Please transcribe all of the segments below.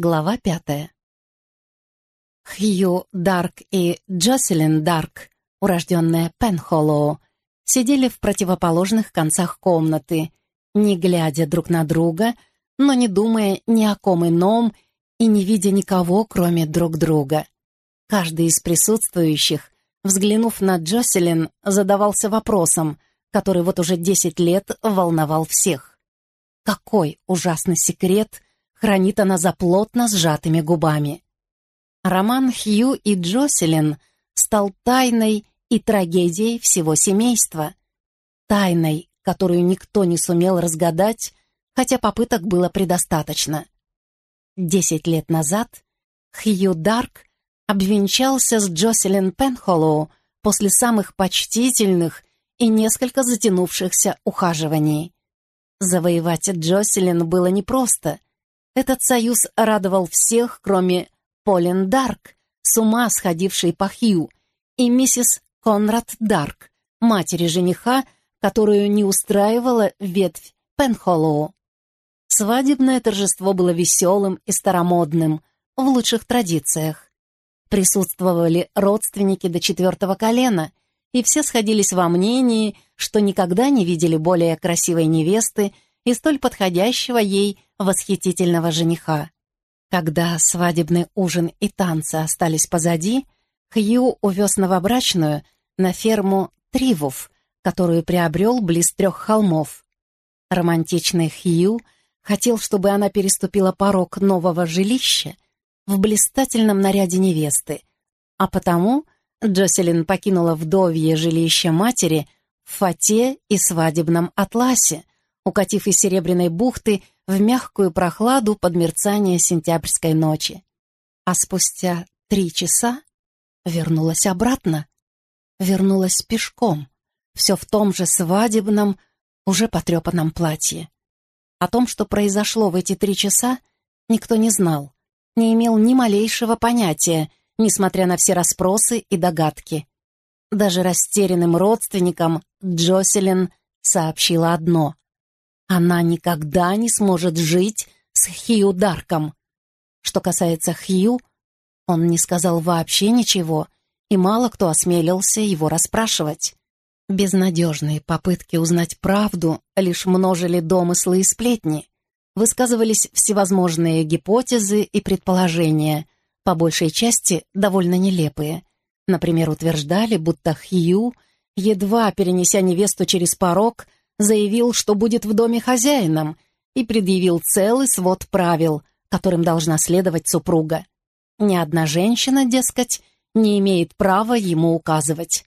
Глава пятая. Хью Дарк и Джоселин Дарк, урожденная Пенхоллоу, сидели в противоположных концах комнаты, не глядя друг на друга, но не думая ни о ком ином и не видя никого, кроме друг друга. Каждый из присутствующих, взглянув на Джоселин, задавался вопросом, который вот уже десять лет волновал всех. Какой ужасный секрет хранит она за плотно сжатыми губами? Роман Хью и Джоселин стал тайной и трагедией всего семейства. Тайной, которую никто не сумел разгадать, хотя попыток было предостаточно. Десять лет назад Хью Дарк обвенчался с Джоселин Пенхоллоу после самых почтительных и несколько затянувшихся ухаживаний. Завоевать Джоселин было непросто. Этот союз радовал всех, кроме Полин Дарк, с ума сходившей по Хью, и миссис Конрад Дарк, матери жениха, которую не устраивала ветвь Пенхоллоу. Свадебное торжество было веселым и старомодным, в лучших традициях. Присутствовали родственники до четвертого колена, и все сходились во мнении, что никогда не видели более красивой невесты и столь подходящего ей восхитительного жениха. Когда свадебный ужин и танцы остались позади, Хью увез новобрачную на ферму Тривуф, которую приобрел близ трех холмов. Романтичный Хью хотел, чтобы она переступила порог нового жилища в блистательном наряде невесты, а потому Джоселин покинула вдовье жилище матери в фате и свадебном атласе, укатив из Серебряной бухты в мягкую прохладу под мерцание сентябрьской ночи. А спустя три часа вернулась обратно. Вернулась пешком, все в том же свадебном, уже потрепанном платье. О том, что произошло в эти три часа, никто не знал, не имел ни малейшего понятия, несмотря на все расспросы и догадки. Даже растерянным родственникам Джоселин сообщила одно. Она никогда не сможет жить с Хью Дарком. Что касается Хью, он не сказал вообще ничего, и мало кто осмелился его расспрашивать. Безнадежные попытки узнать правду лишь множили домыслы и сплетни. Высказывались всевозможные гипотезы и предположения, по большей части довольно нелепые. Например, утверждали, будто Хью, едва перенеся невесту через порог, заявил, что будет в доме хозяином, и предъявил целый свод правил, которым должна следовать супруга. Ни одна женщина, дескать, не имеет права ему указывать.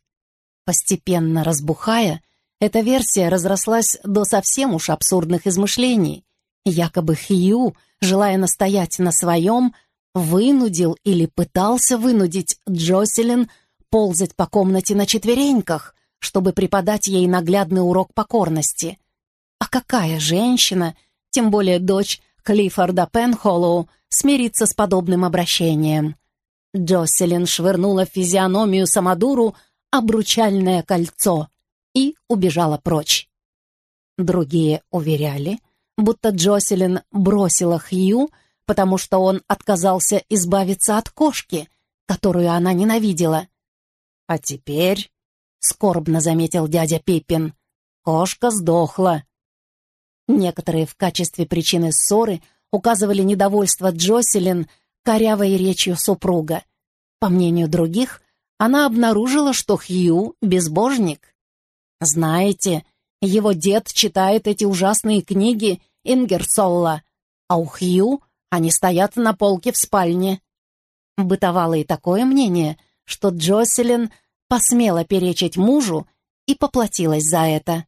Постепенно разбухая, эта версия разрослась до совсем уж абсурдных измышлений. Якобы Хью, желая настоять на своем, вынудил или пытался вынудить Джоселин ползать по комнате на четвереньках, чтобы преподать ей наглядный урок покорности. А какая женщина, тем более дочь Клиффорда Пенхоллоу, смирится с подобным обращением. Джоселин швырнула в физиономию Самодуру обручальное кольцо и убежала прочь. Другие уверяли, будто Джоселин бросила Хью, потому что он отказался избавиться от кошки, которую она ненавидела. «А теперь», — скорбно заметил дядя Пиппин, — «кошка сдохла». Некоторые в качестве причины ссоры указывали недовольство Джоселин корявой речью супруга. По мнению других, она обнаружила, что Хью — безбожник. Знаете, его дед читает эти ужасные книги Ингерсолла, а у Хью они стоят на полке в спальне. Бытовало и такое мнение, что Джоселин посмела перечить мужу и поплатилась за это.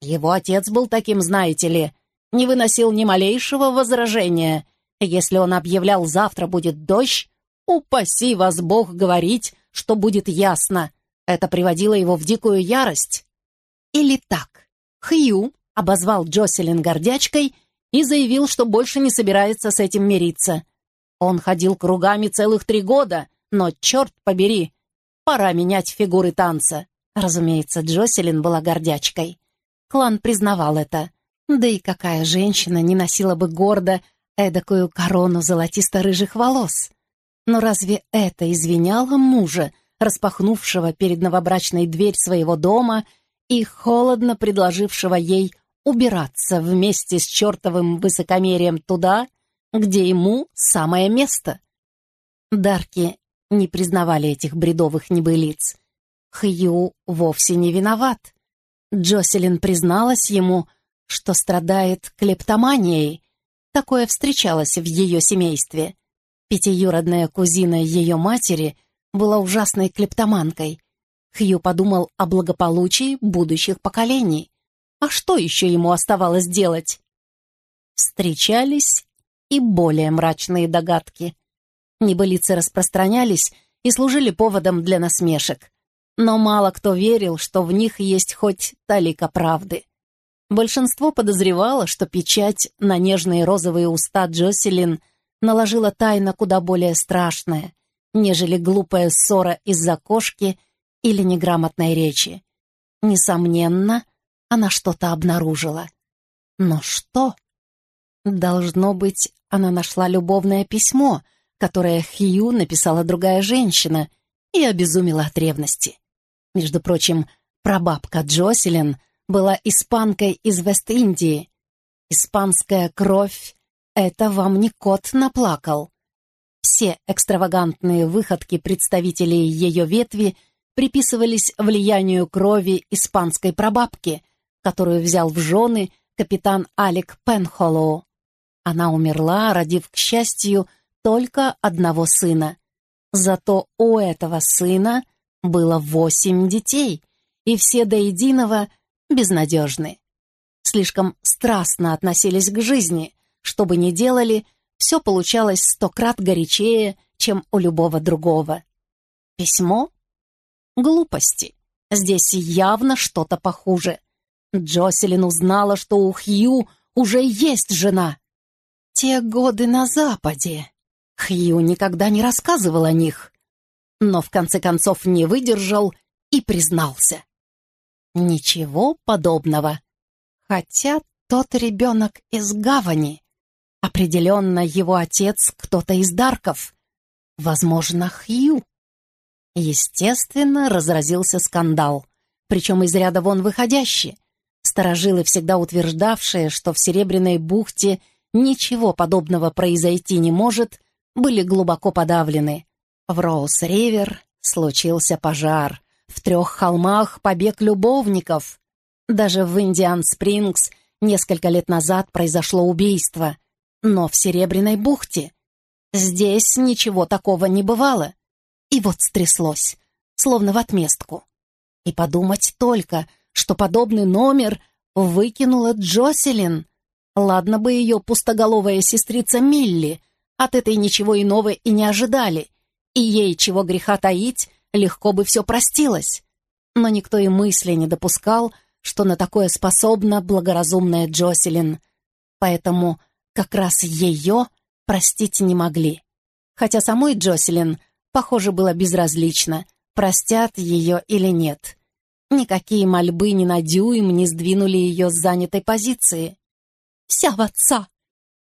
Его отец был таким, знаете ли, не выносил ни малейшего возражения. Если он объявлял «завтра будет дождь», упаси вас Бог говорить, что будет ясно. Это приводило его в дикую ярость. Или так. Хью обозвал Джоселин гордячкой и заявил, что больше не собирается с этим мириться. Он ходил кругами целых три года, но, черт побери, пора менять фигуры танца. Разумеется, Джоселин была гордячкой. Клан признавал это. Да и какая женщина не носила бы гордо эдакую корону золотисто-рыжих волос. Но разве это извиняло мужа, распахнувшего перед новобрачной дверь своего дома и холодно предложившего ей убираться вместе с чертовым высокомерием туда, где ему самое место? Дарки не признавали этих бредовых небылиц. Хью вовсе не виноват. Джоселин призналась ему, что страдает клептоманией. Такое встречалось в ее семействе. Пятиюродная кузина ее матери была ужасной клептоманкой. Хью подумал о благополучии будущих поколений. А что еще ему оставалось делать? Встречались и более мрачные догадки. Небылицы распространялись и служили поводом для насмешек. Но мало кто верил, что в них есть хоть талика правды. Большинство подозревало, что печать на нежные розовые уста Джоселин наложила тайна куда более страшная, нежели глупая ссора из-за кошки или неграмотной речи. Несомненно, она что-то обнаружила. Но что? Должно быть, она нашла любовное письмо, которое Хью написала другая женщина, и обезумела от ревности. Между прочим, прабабка Джоселин была испанкой из Вест-Индии. Испанская кровь — это вам не кот наплакал. Все экстравагантные выходки представителей ее ветви приписывались влиянию крови испанской прабабки, которую взял в жены капитан Алек Пенхоллоу. Она умерла, родив, к счастью, только одного сына. Зато у этого сына было восемь детей, и все до единого безнадежны. Слишком страстно относились к жизни, что бы ни делали, все получалось сто крат горячее, чем у любого другого. Письмо? Глупости. Здесь явно что-то похуже. Джоселин узнала, что у Хью уже есть жена. Те годы на Западе. Хью никогда не рассказывал о них, но в конце концов не выдержал и признался. Ничего подобного. Хотя тот ребенок из гавани. Определенно его отец кто-то из Дарков. Возможно, Хью. Естественно, разразился скандал, причем из ряда вон выходящий. Старожилы, всегда утверждавшие, что в Серебряной бухте ничего подобного произойти не может, были глубоко подавлены. В Роуз-Ривер случился пожар. В трех холмах побег любовников. Даже в Индиан-Спрингс несколько лет назад произошло убийство. Но в Серебряной бухте. Здесь ничего такого не бывало. И вот стряслось, словно в отместку. И подумать только, что подобный номер выкинула Джоселин. Ладно бы ее пустоголовая сестрица Милли, от этой ничего иного и не ожидали, и ей, чего греха таить, легко бы все простилось. Но никто и мысли не допускал, что на такое способна благоразумная Джоселин. Поэтому как раз ее простить не могли. Хотя самой Джоселин, похоже, было безразлично, простят ее или нет. Никакие мольбы ни на дюйм не сдвинули ее с занятой позиции. «Вся в отца!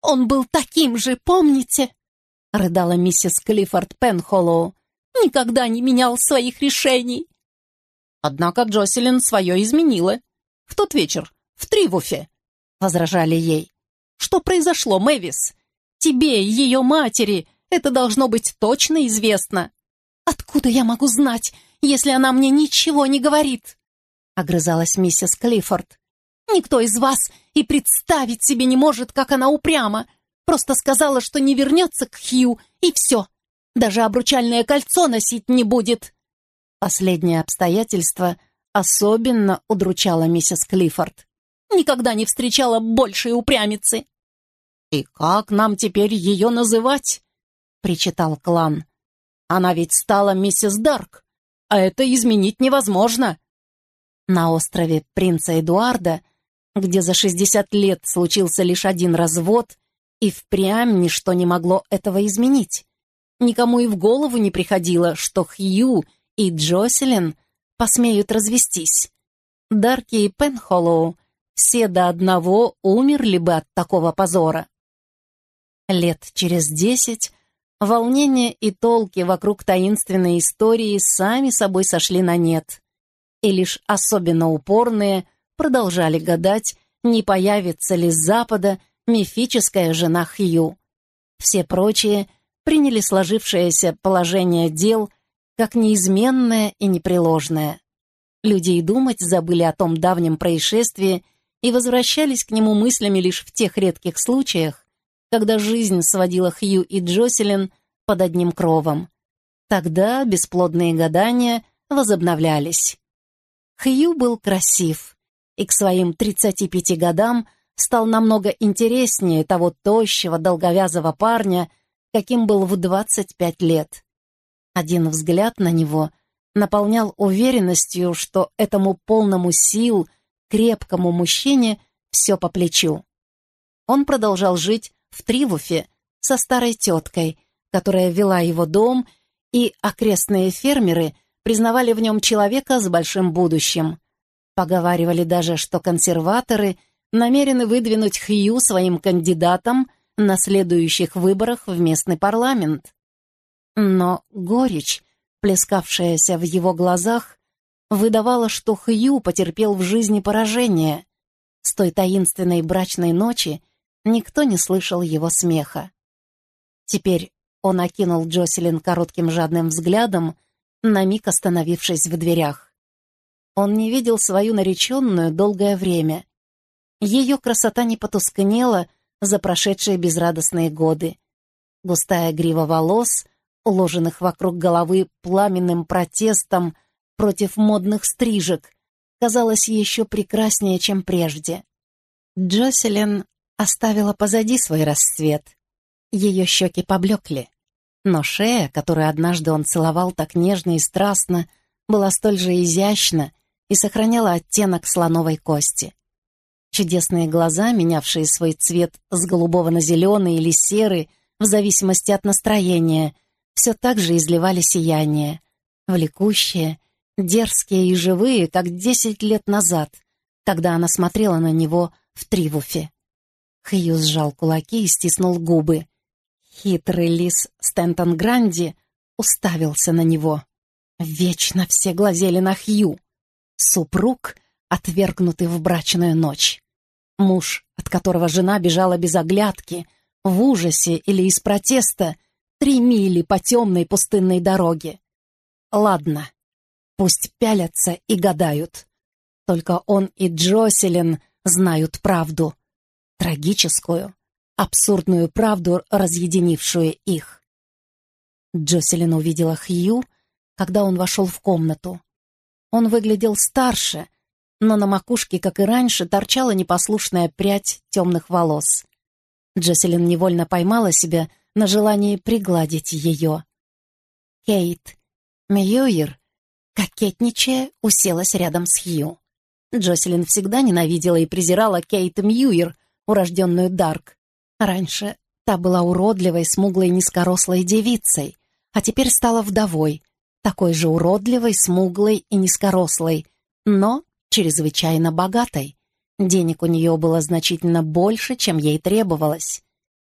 Он был таким же, помните?» — рыдала миссис Клиффорд Пенхоллоу. «Никогда не менял своих решений!» Однако Джоселин свое изменила. В тот вечер, в Тривуфе, — возражали ей. «Что произошло, Мэвис? Тебе и ее матери это должно быть точно известно». «Откуда я могу знать, если она мне ничего не говорит?» — огрызалась миссис Клиффорд. «Никто из вас и представить себе не может, как она упряма. Просто сказала, что не вернется к Хью, и все. Даже обручальное кольцо носить не будет». Последнее обстоятельство особенно удручало миссис Клиффорд. «Никогда не встречала большей упрямицы». «И как нам теперь ее называть?» — причитал клан. «Она ведь стала миссис Дарк, а это изменить невозможно». На острове принца Эдуарда, где за 60 лет случился лишь один развод, и впрямь ничто не могло этого изменить. Никому и в голову не приходило, что Хью и Джоселин посмеют развестись. Дарки и Пенхоллоу все до одного умерли бы от такого позора. Лет через десять волнение и толки вокруг таинственной истории сами собой сошли на нет, и лишь особенно упорные продолжали гадать, не появится ли с запада мифическая жена Хью. Все прочие приняли сложившееся положение дел как неизменное и непреложное. Люди и думать забыли о том давнем происшествии и возвращались к нему мыслями лишь в тех редких случаях, когда жизнь сводила Хью и Джоселин под одним кровом. Тогда бесплодные гадания возобновлялись. Хью был красив, и к своим 35 годам стал намного интереснее того тощего, долговязого парня, каким был в 25 лет. Один взгляд на него наполнял уверенностью, что этому полному сил, крепкому мужчине все по плечу. Он продолжал жить в Тривуфе со старой теткой, которая вела его дом, и окрестные фермеры признавали в нем человека с большим будущим. Поговаривали даже, что консерваторы намерены выдвинуть Хью своим кандидатом на следующих выборах в местный парламент. Но горечь, плескавшаяся в его глазах, выдавала, что Хью потерпел в жизни поражение. С той таинственной брачной ночи никто не слышал его смеха. Теперь он окинул Джоселин коротким жадным взглядом, на миг остановившись в дверях. Он не видел свою нареченную долгое время. Ее красота не потускнела за прошедшие безрадостные годы. Густая грива волос, уложенных вокруг головы пламенным протестом против модных стрижек, казалась еще прекраснее, чем прежде. Джоселин оставила позади свой расцвет. Ее щеки поблекли. Но шея, которую однажды он целовал так нежно и страстно, была столь же изящна и сохраняла оттенок слоновой кости. Чудесные глаза, менявшие свой цвет с голубого на зеленый или серый, в зависимости от настроения, все так же изливали сияние, влекущие, дерзкие и живые, как десять лет назад, когда она смотрела на него в Тривуфе. Хью сжал кулаки и стиснул губы. Хитрый лис Стентон Гранди уставился на него. Вечно все глазели на Хью. Супруг, отвергнутый в брачную ночь. Муж, от которого жена бежала без оглядки, в ужасе или из протеста, три мили по темной пустынной дороге. Ладно, пусть пялятся и гадают. Только он и Джоселин знают правду. Трагическую, абсурдную правду, разъединившую их. Джоселин увидела Хью, когда он вошел в комнату. Он выглядел старше, но на макушке, как и раньше, торчала непослушная прядь темных волос. Джоселин невольно поймала себя на желании пригладить ее. Кейт Мьюир, кокетничая, уселась рядом с Хью. Джоселин всегда ненавидела и презирала Кейт Мьюир, урожденную Дарк. Раньше та была уродливой, смуглой, низкорослой девицей, а теперь стала вдовой, такой же уродливой, смуглой и низкорослой, но чрезвычайно богатой. Денег у нее было значительно больше, чем ей требовалось.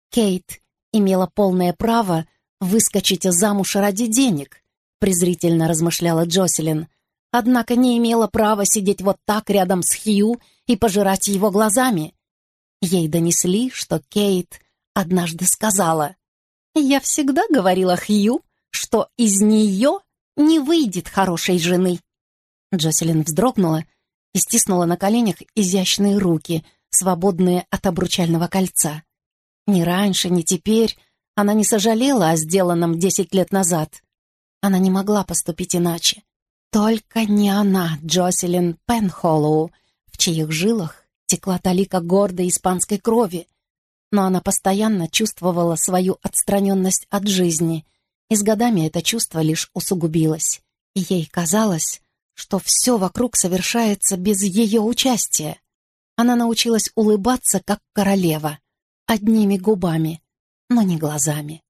Кейт имела полное право выскочить замуж ради денег, презрительно размышляла Джоселин, однако не имела права сидеть вот так рядом с Хью и пожирать его глазами. Ей донесли, что Кейт однажды сказала, «Я всегда говорила Хью, что из нее не выйдет хорошей жены». Джоселин вздрогнула и стиснула на коленях изящные руки, свободные от обручального кольца. Ни раньше, ни теперь она не сожалела о сделанном десять лет назад. Она не могла поступить иначе. Только не она, Джоселин Пенхоллоу, в чьих жилах текла талика гордой испанской крови, но она постоянно чувствовала свою отстраненность от жизни, и с годами это чувство лишь усугубилось. ей казалось, что все вокруг совершается без ее участия. Она научилась улыбаться, как королева, одними губами, но не глазами.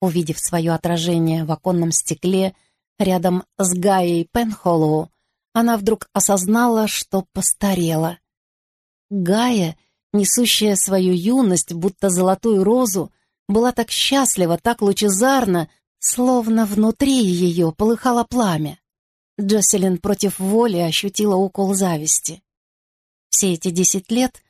Увидев свое отражение в оконном стекле рядом с Гаей Пенхоллоу, она вдруг осознала, что постарела — Гая несущая свою юность, будто золотую розу, была так счастлива, так лучезарна, словно внутри ее полыхало пламя. Джоселин против воли ощутила укол зависти. Все эти десять лет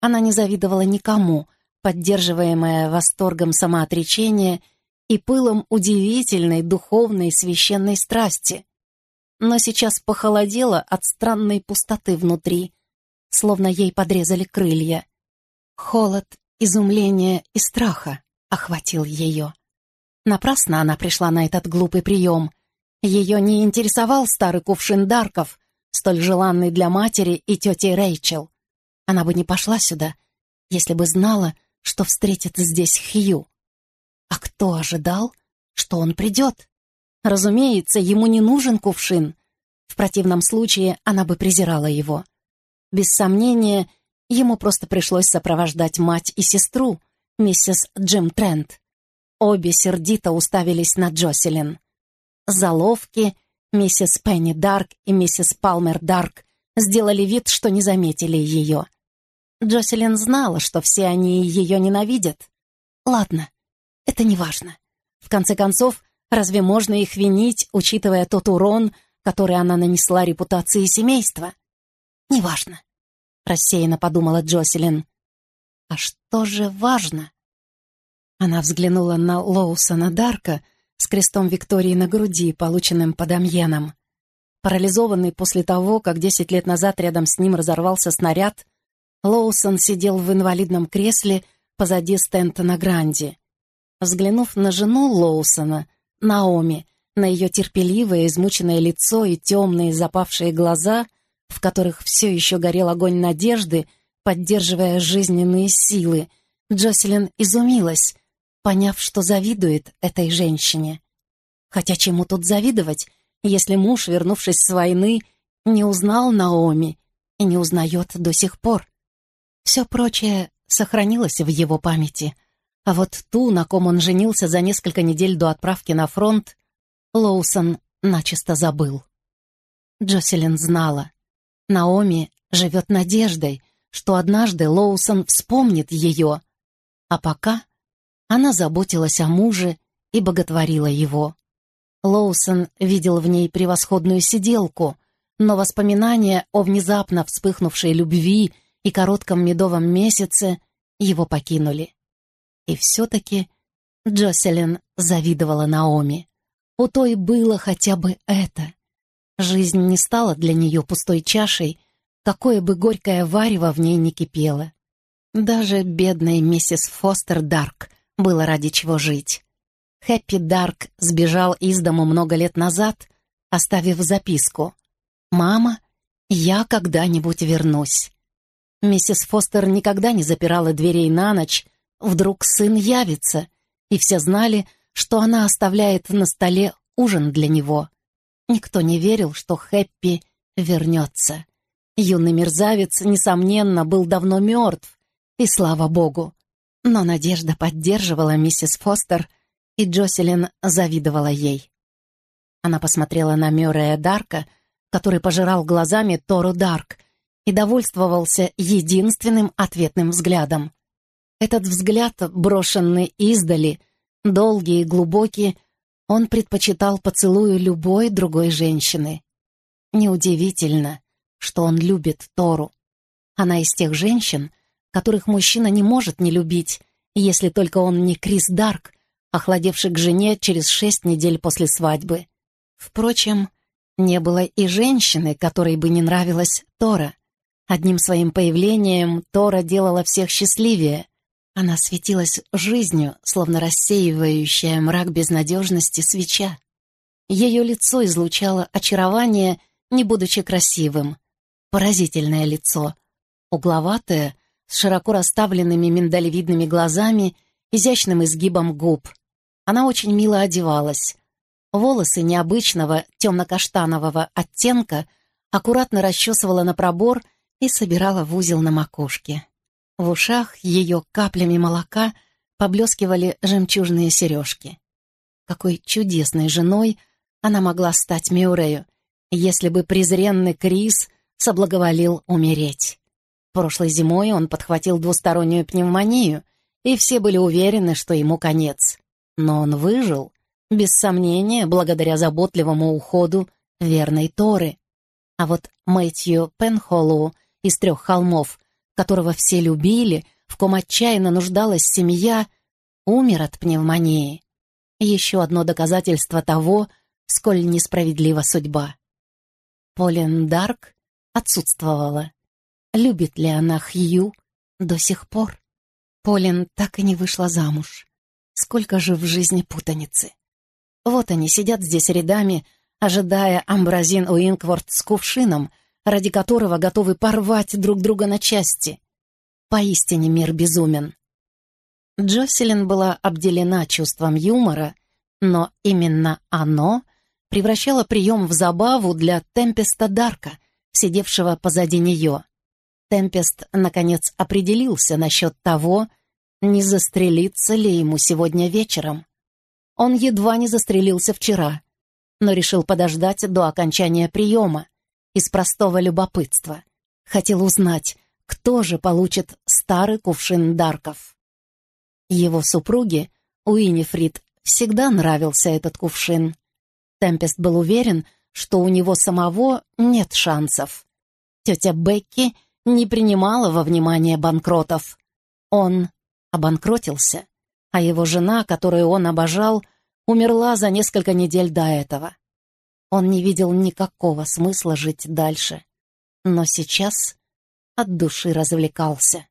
она не завидовала никому, поддерживаемая восторгом самоотречения и пылом удивительной духовной священной страсти. Но сейчас похолодела от странной пустоты внутри, словно ей подрезали крылья. Холод, изумление и страха охватил ее. Напрасно она пришла на этот глупый прием. Ее не интересовал старый кувшин Дарков, столь желанный для матери и тети Рэйчел. Она бы не пошла сюда, если бы знала, что встретит здесь Хью. А кто ожидал, что он придет? Разумеется, ему не нужен кувшин. В противном случае она бы презирала его. Без сомнения, ему просто пришлось сопровождать мать и сестру, миссис Джим Трент. Обе сердито уставились на Джоселин. Заловки, миссис Пенни Дарк и миссис Палмер Дарк сделали вид, что не заметили ее. Джоселин знала, что все они ее ненавидят. Ладно, это не важно. В конце концов, разве можно их винить, учитывая тот урон, который она нанесла репутации семейства? Неважно, рассеянно подумала Джоселин. А что же важно? Она взглянула на Лоусона Дарка с крестом Виктории на груди, полученным под Амьеном. Парализованный после того, как десять лет назад рядом с ним разорвался снаряд, Лоусон сидел в инвалидном кресле позади Стентона Гранди. Взглянув на жену Лоусона, Наоми, на ее терпеливое, измученное лицо и темные запавшие глаза, в которых все еще горел огонь надежды, поддерживая жизненные силы, Джоселин изумилась, поняв, что завидует этой женщине. Хотя чему тут завидовать, если муж, вернувшись с войны, не узнал Наоми и не узнает до сих пор? Все прочее сохранилось в его памяти, а вот ту, на ком он женился за несколько недель до отправки на фронт, Лоусон начисто забыл. Джоселин знала. Наоми живет надеждой, что однажды Лоусон вспомнит ее, а пока она заботилась о муже и боготворила его. Лоусон видел в ней превосходную сиделку, но воспоминания о внезапно вспыхнувшей любви и коротком медовом месяце его покинули. И все-таки Джоселин завидовала Наоми. У той было хотя бы это. Жизнь не стала для нее пустой чашей, какое бы горькое варево в ней не кипело. Даже бедной миссис Фостер Дарк было ради чего жить. Хэппи Дарк сбежал из дому много лет назад, оставив записку. «Мама, я когда-нибудь вернусь». Миссис Фостер никогда не запирала дверей на ночь, вдруг сын явится, и все знали, что она оставляет на столе ужин для него. Никто не верил, что Хэппи вернется. Юный мерзавец, несомненно, был давно мертв, и слава богу. Но надежда поддерживала миссис Фостер, и Джоселин завидовала ей. Она посмотрела на Мюррея Дарка, который пожирал глазами Тору Дарк, и довольствовался единственным ответным взглядом. Этот взгляд, брошенный издали, долгий и глубокий, он предпочитал поцелую любой другой женщины. Неудивительно, что он любит Тору. Она из тех женщин, которых мужчина не может не любить, если только он не Крис Дарк, охладевший к жене через шесть недель после свадьбы. Впрочем, не было и женщины, которой бы не нравилась Тора. Одним своим появлением Тора делала всех счастливее. Она светилась жизнью, словно рассеивающая мрак безнадежности свеча. Ее лицо излучало очарование, не будучи красивым поразительное лицо, угловатое, с широко расставленными миндалевидными глазами, изящным изгибом губ. Она очень мило одевалась. Волосы необычного темно-каштанового оттенка аккуратно расчесывала на пробор и собирала в узел на макушке. В ушах ее каплями молока поблескивали жемчужные сережки. Какой чудесной женой она могла стать Миурею, если бы презренный Крис соблаговолил умереть. Прошлой зимой он подхватил двустороннюю пневмонию, и все были уверены, что ему конец. Но он выжил, без сомнения, благодаря заботливому уходу верной Торы. А вот Мэтью Пенхоллоу из трех холмов, которого все любили, в ком отчаянно нуждалась семья, умер от пневмонии. Еще одно доказательство того, сколь несправедлива судьба. Полин Дарк отсутствовала. Любит ли она Хью до сих пор? Полин так и не вышла замуж. Сколько же в жизни путаницы. Вот они сидят здесь рядами, ожидая Амбразин Уинкворт с кувшином, ради которого готовы порвать друг друга на части. Поистине мир безумен. Джоселин была обделена чувством юмора, но именно оно превращало прием в забаву для Темпеста Дарка, сидевшего позади нее. Темпест, наконец, определился насчет того, не застрелиться ли ему сегодня вечером. Он едва не застрелился вчера, но решил подождать до окончания приема из простого любопытства. Хотел узнать, кто же получит старый кувшин Дарков. Его супруге, Уинифрид, всегда нравился этот кувшин. Темпест был уверен, что у него самого нет шансов. Тетя Бекки не принимала во внимание банкротов. Он обанкротился а его жена, которую он обожал, умерла за несколько недель до этого. Он не видел никакого смысла жить дальше, но сейчас от души развлекался.